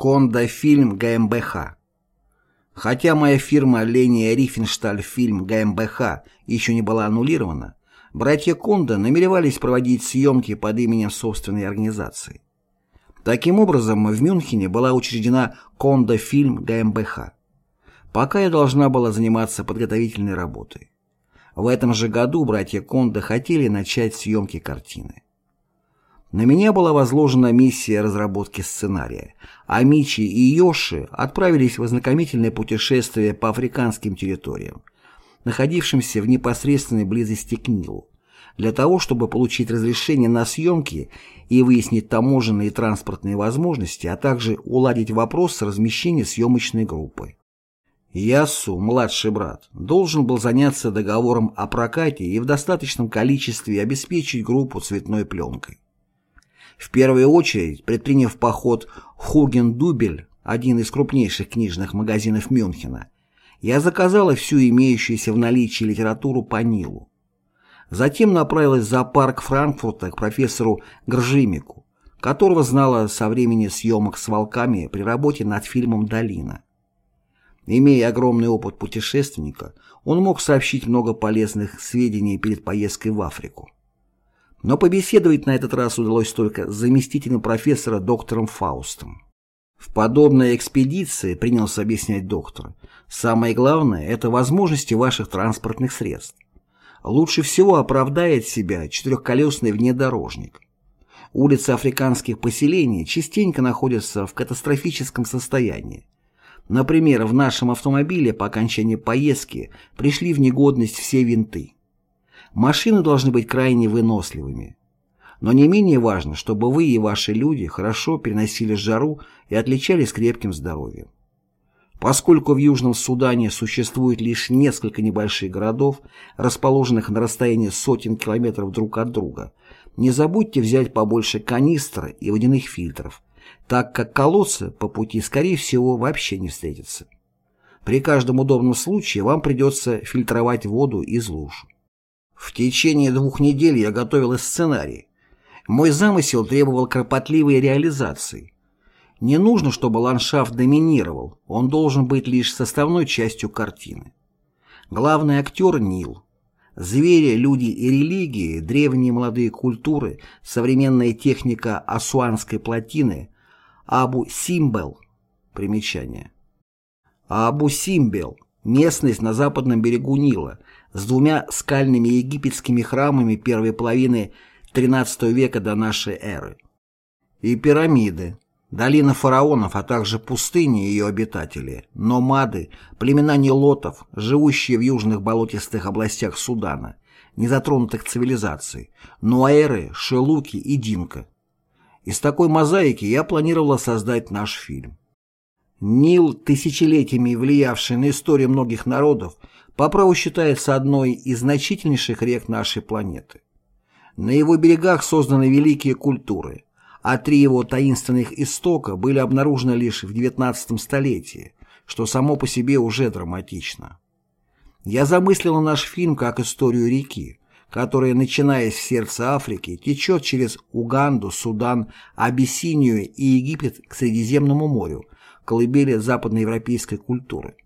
Конда фильм ГМБХ. Хотя моя фирма Ления Рифеншталь фильм ГМБХ еще не была аннулирована, братья Конда намеревались проводить съемки под именем собственной организации. Таким образом, в Мюнхене была учреждена Конда фильм ГМБХ. Пока я должна была заниматься подготовительной работой. В этом же году братья Конда хотели начать съемки картины. На меня была возложена миссия разработки сценария, а Мичи и Йоши отправились в ознакомительное путешествие по африканским территориям, находившимся в непосредственной близости к Нилу, для того, чтобы получить разрешение на съемки и выяснить таможенные и транспортные возможности, а также уладить вопрос с размещением съемочной группы. Ясу, младший брат, должен был заняться договором о прокате и в достаточном количестве обеспечить группу цветной пленкой. В первую очередь, предприняв поход Хуген-Дубель, один из крупнейших книжных магазинов Мюнхена, я заказала всю имеющуюся в наличии литературу по Нилу. Затем направилась в зоопарк Франкфурта к профессору Гржимику, которого знала со времени съемок с волками при работе над фильмом «Долина». Имея огромный опыт путешественника, он мог сообщить много полезных сведений перед поездкой в Африку. Но побеседовать на этот раз удалось только с заместителем профессора доктором Фаустом. В подобной экспедиции, принялся объяснять доктор, самое главное – это возможности ваших транспортных средств. Лучше всего оправдает себя четырехколесный внедорожник. Улицы африканских поселений частенько находятся в катастрофическом состоянии. Например, в нашем автомобиле по окончании поездки пришли в негодность все винты. Машины должны быть крайне выносливыми. Но не менее важно, чтобы вы и ваши люди хорошо переносили жару и отличались крепким здоровьем. Поскольку в Южном Судане существует лишь несколько небольших городов, расположенных на расстоянии сотен километров друг от друга, не забудьте взять побольше канистр и водяных фильтров, так как колодцы по пути, скорее всего, вообще не встретятся. При каждом удобном случае вам придется фильтровать воду из луж. В течение двух недель я готовил сценарий. Мой замысел требовал кропотливой реализации. Не нужно, чтобы ландшафт доминировал, он должен быть лишь составной частью картины. Главный актер – Нил. Звери, люди и религии, древние молодые культуры, современная техника асуанской плотины, Абу Симбел. Примечание. Абу Симбел – местность на западном берегу Нила – с двумя скальными египетскими храмами первой половины XIII века до нашей эры. И пирамиды, долина фараонов, а также пустыни и ее обитатели, номады, племена нилотов, живущие в южных болотистых областях Судана, не затронутых цивилизацией, нуаэры, шелуки и динка. Из такой мозаики я планировала создать наш фильм. Нил, тысячелетиями влиявший на историю многих народов, по праву считается одной из значительнейших рек нашей планеты. На его берегах созданы великие культуры, а три его таинственных истока были обнаружены лишь в XIX столетии, что само по себе уже драматично. Я замыслила наш фильм как историю реки, которая, начинаясь в сердце Африки, течет через Уганду, Судан, Абиссинию и Египет к Средиземному морю, колыбели западноевропейской культуры.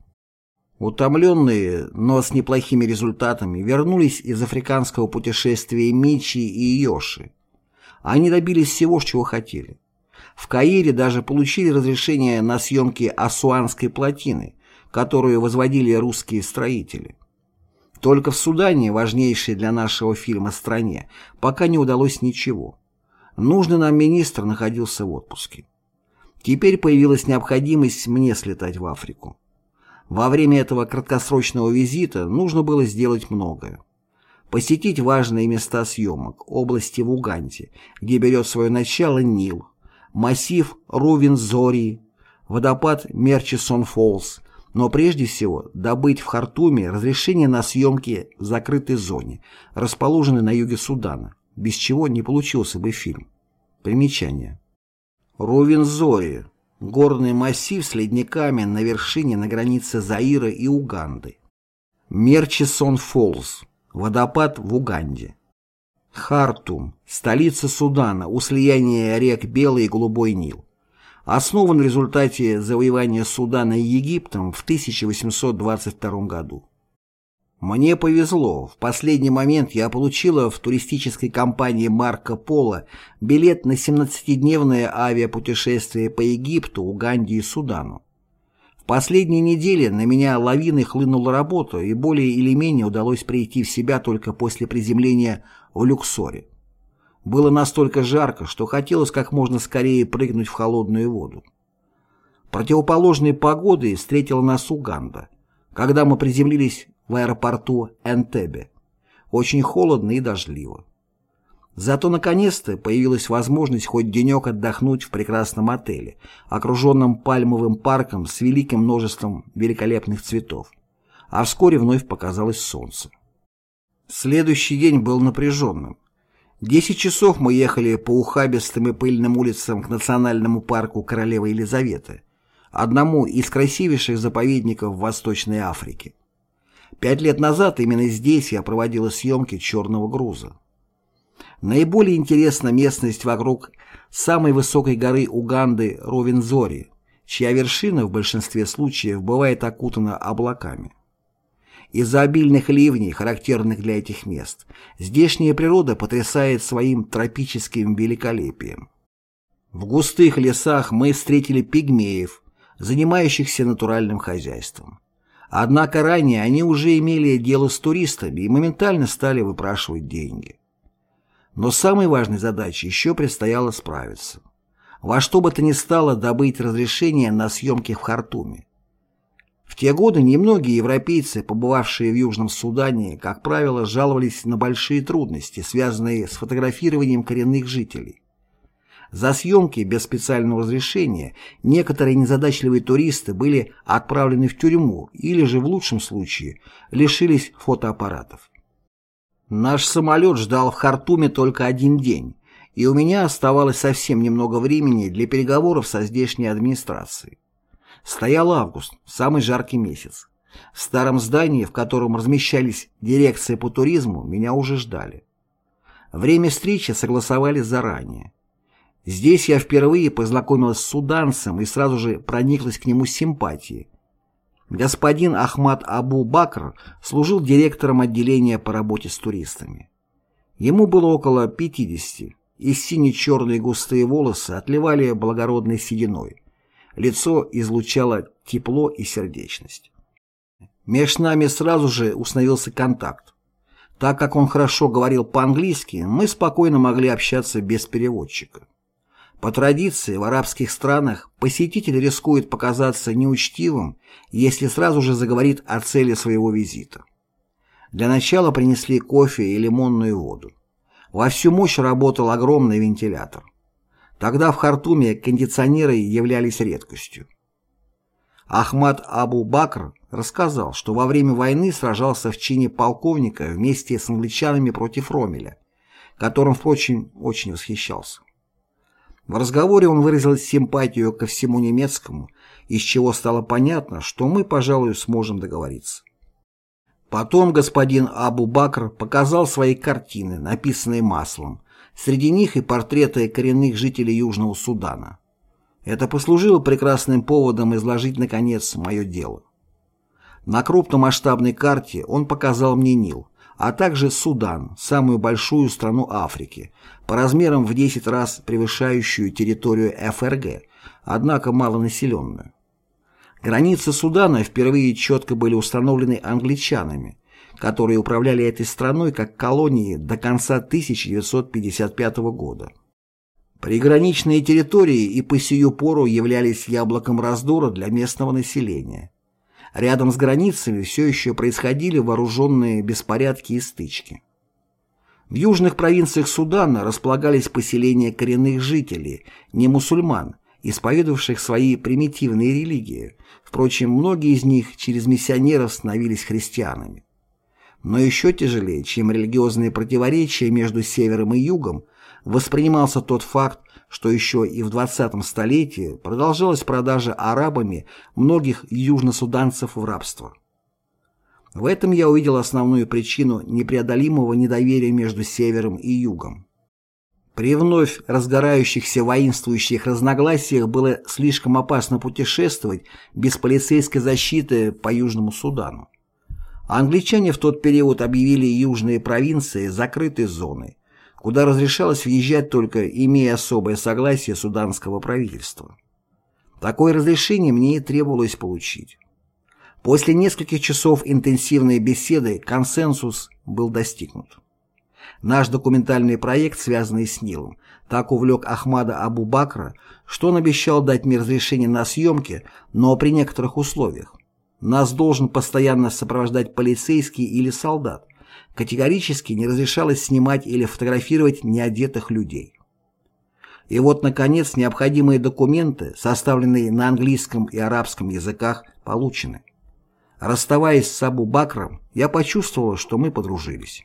Утомленные, но с неплохими результатами, вернулись из африканского путешествия Мичи и Йоши. Они добились всего, чего хотели. В Каире даже получили разрешение на съемки Асуанской плотины, которую возводили русские строители. Только в Судане, важнейшей для нашего фильма стране, пока не удалось ничего. Нужный нам министр находился в отпуске. Теперь появилась необходимость мне слетать в Африку. Во время этого краткосрочного визита нужно было сделать многое. Посетить важные места съемок, области в Уганде, где берет свое начало Нил, массив Рувензории, водопад Мерчисон Фоллс, но прежде всего добыть в Хартуме разрешение на съемки в закрытой зоне, расположенной на юге Судана, без чего не получился бы фильм. Примечание. Рувензория горный массив с ледниками на вершине на границе Заира и Уганды. Мерчисон Фоллс, водопад в Уганде. Хартум, столица Судана, у слияния рек Белый и Голубой Нил. основан в результате завоевания Судана Египтом в 1822 году. Мне повезло, в последний момент я получила в туристической компании Марко Поло билет на 17-дневное авиапутешествие по Египту, Уганде и Судану. В последние недели на меня лавиной хлынула работа, и более или менее удалось прийти в себя только после приземления в Люксоре. Было настолько жарко, что хотелось как можно скорее прыгнуть в холодную воду. Противоположной погодой встретила нас Уганда, когда мы приземлились в аэропорту Энтебе. Очень холодно и дождливо. Зато наконец-то появилась возможность хоть денек отдохнуть в прекрасном отеле, окруженном пальмовым парком с великим множеством великолепных цветов. А вскоре вновь показалось солнце. Следующий день был напряженным. Десять часов мы ехали по ухабистым и пыльным улицам к национальному парку Королевы Елизаветы, одному из красивейших заповедников в Восточной Африке. Пять лет назад именно здесь я проводила съемки «Черного груза». Наиболее интересна местность вокруг самой высокой горы Уганды Ровензори, чья вершина в большинстве случаев бывает окутана облаками. Из-за обильных ливней, характерных для этих мест, здешняя природа потрясает своим тропическим великолепием. В густых лесах мы встретили пигмеев, занимающихся натуральным хозяйством. Однако ранее они уже имели дело с туристами и моментально стали выпрашивать деньги. Но самой важной задачей еще предстояло справиться. Во что бы то ни стало добыть разрешение на съемки в Хартуме. В те годы немногие европейцы, побывавшие в Южном Судане, как правило, жаловались на большие трудности, связанные с фотографированием коренных жителей. За съемки без специального разрешения некоторые незадачливые туристы были отправлены в тюрьму или же в лучшем случае лишились фотоаппаратов. Наш самолет ждал в Хартуме только один день, и у меня оставалось совсем немного времени для переговоров со здешней администрацией. Стоял август, самый жаркий месяц. В старом здании, в котором размещались дирекция по туризму, меня уже ждали. Время встречи согласовали заранее. Здесь я впервые познакомилась с суданцем и сразу же прониклась к нему симпатией. Господин Ахмад Абу Бакр служил директором отделения по работе с туристами. Ему было около 50, и сине-черные густые волосы отливали благородной сединой. Лицо излучало тепло и сердечность. Меж нами сразу же установился контакт. Так как он хорошо говорил по-английски, мы спокойно могли общаться без переводчика. По традиции в арабских странах посетитель рискует показаться неучтивым, если сразу же заговорит о цели своего визита. Для начала принесли кофе и лимонную воду. Во всю мощь работал огромный вентилятор. Тогда в Хартуме кондиционеры являлись редкостью. Ахмад Абу-Бакр рассказал, что во время войны сражался в чине полковника вместе с англичанами против Ромеля, которым, впрочем, очень восхищался. В разговоре он выразил симпатию ко всему немецкому, из чего стало понятно, что мы, пожалуй, сможем договориться. Потом господин Абу-Бакр показал свои картины, написанные маслом, среди них и портреты коренных жителей Южного Судана. Это послужило прекрасным поводом изложить, наконец, мое дело. На крупномасштабной карте он показал мне Нил, а также Судан, самую большую страну Африки, по размерам в 10 раз превышающую территорию ФРГ, однако малонаселенную. Границы Судана впервые четко были установлены англичанами, которые управляли этой страной как колонией до конца 1955 года. Приграничные территории и по сию пору являлись яблоком раздора для местного населения. Рядом с границами все еще происходили вооруженные беспорядки и стычки. В южных провинциях Судана располагались поселения коренных жителей, не мусульман, исповедовавших свои примитивные религии. Впрочем, многие из них через миссионеров становились христианами. Но еще тяжелее, чем религиозные противоречия между севером и югом, воспринимался тот факт, что еще и в 20-м столетии продолжалась продажа арабами многих южносуданцев в рабство. В этом я увидел основную причину непреодолимого недоверия между севером и югом. При вновь разгорающихся воинствующих разногласиях было слишком опасно путешествовать без полицейской защиты по Южному Судану. Англичане в тот период объявили южные провинции закрытой зоной, куда разрешалось въезжать только имея особое согласие суданского правительства. Такое разрешение мне и требовалось получить. После нескольких часов интенсивной беседы консенсус был достигнут. Наш документальный проект, связанный с Нилом, так увлек Ахмада Абу-Бакра, что он обещал дать мне разрешение на съемки, но при некоторых условиях. Нас должен постоянно сопровождать полицейский или солдат. Категорически не разрешалось снимать или фотографировать неодетых людей. И вот, наконец, необходимые документы, составленные на английском и арабском языках, получены. Расставаясь с Абу Бакром, я почувствовал, что мы подружились.